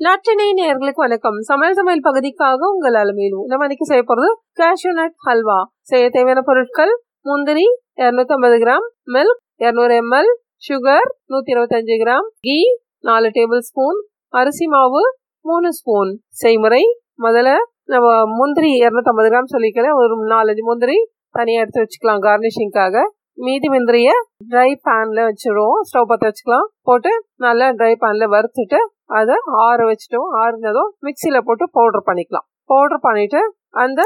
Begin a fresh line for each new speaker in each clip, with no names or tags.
நட்டினை நேர்களுக்கு வணக்கம். சமையல் சமையல் பகுதிக்காக உங்கள் அலுமையிலும் நம்ம இன்னைக்கு செய்ய போறது கேஷ்யூ நட் ஹல்வா செய்ய தேவையான பொருட்கள் முந்திரி இருநூத்தி ஐம்பது கிராம் மில்க் இருநூறு எம்எல் சுகர் நூத்தி இருபத்தஞ்சு கிராம் கீ நாலு டேபிள் ஸ்பூன் அரிசி மாவு மூணு ஸ்பூன் செய்முறை முதல்ல நம்ம முந்திரி இருநூத்தி ஐம்பது கிராம் சொல்லிக்கிறேன் ஒரு நாலஞ்சு முந்திரி தனியாக எடுத்து வச்சுக்கலாம் கார்னிஷிங்காக மீதி முந்திரிய ட்ரை பேனில் வச்சுருவோம். ஸ்டவ் பற்ற வச்சுக்கலாம். போட்டு நல்லா ட்ரை பேன்ல வறுத்துட்டு அதை ஆற வச்சுட்டோம். ஆறுனதும் மிக்சியில் போட்டு பவுடர் பண்ணிக்கலாம். பவுடர் பண்ணிவிட்டு அந்த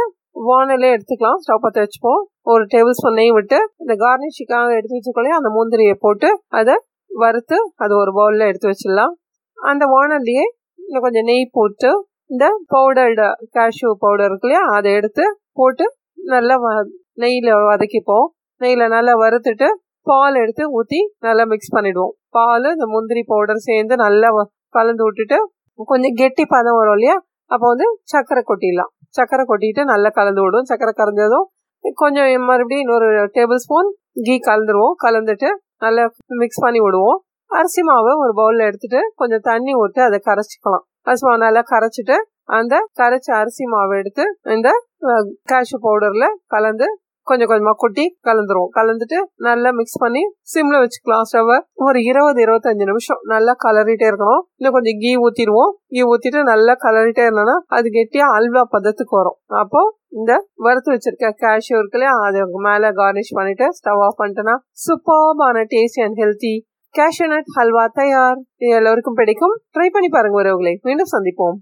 வானலே எடுத்துக்கலாம். ஸ்டவ் பற்ற வச்சுப்போம். ஒரு டேபிள் ஸ்பூன் நெய் விட்டு இந்த கார்னிஷிக்காக எடுத்து வச்சுக்கொள்ளே அந்த முந்திரியை போட்டு அதை வறுத்து அது ஒரு பவுலில் எடுத்து வச்சிடலாம். அந்த வானல்லையே இன்னும் கொஞ்சம் நெய் போட்டு இந்த பவுடர்டு கேஷ்யூ பவுடர் இருக்கு இல்லையா? அதை எடுத்து போட்டு நல்லா நெய்யில் வதக்கிப்போம். நெய்யில் நல்லா வறுத்துட்டு பால் எடுத்து ஊற்றி நல்லா மிக்ஸ் பண்ணிடுவோம். பால் இந்த முந்திரி பவுடர் சேர்ந்து நல்லா கலந்து விட்டுட்டு கொஞ்சம் கெட்டி பதம் வரும் இல்லையா? அப்போ வந்து சர்க்கரை கொட்டிடலாம். சர்க்கரை கொட்டிட்டு நல்லா கலந்து விடும் சர்க்கரை கலந்ததும் கொஞ்சம் மறுபடியும் இன்னொரு டேபிள் ஸ்பூன் கீ கலந்துருவோம். கலந்துட்டு நல்லா மிக்ஸ் பண்ணி விடுவோம். அரிசி மாவை ஒரு பவுலில் எடுத்துட்டு கொஞ்சம் தண்ணி ஊற்றி அதை கரைச்சிக்கலாம். அரிசி மாவு நல்லா கரைச்சிட்டு அந்த கரைச்ச அரிசி மாவை எடுத்து இந்த கேஷ்யூ பவுடரில் கலந்து கொஞ்சம் கொஞ்சமா கொட்டி கலந்துருவோம். கலந்துட்டு நல்லா மிக்ஸ் பண்ணி சிம்ல வச்சுக்கலாம் ஸ்டவ்வை ஒரு இருபது இருபத்தஞ்சு நிமிஷம் நல்லா கலரிட்டே இருக்கணும். இன்னும் கொஞ்சம் கீ ஊத்திடுவோம். கீ ஊத்திட்டு நல்லா கலரிட்டே இருந்தோன்னா அது கெட்டியா அல்வா பதத்துக்கு வரும். அப்போ இந்த வறுத்து வச்சிருக்க கேஷ்யூ இருக்குல்லையா அது மேல கார்னிஷ் பண்ணிட்டு ஸ்டவ் ஆஃப் பண்ணிட்டோன்னா சூப்பர்பான tasty and healthy cashew nut halwa தயார். இது எல்லோருக்கும் பிடிக்கும். ட்ரை பண்ணி பாருங்க உறவுகளை மீண்டும் சந்திப்போம்.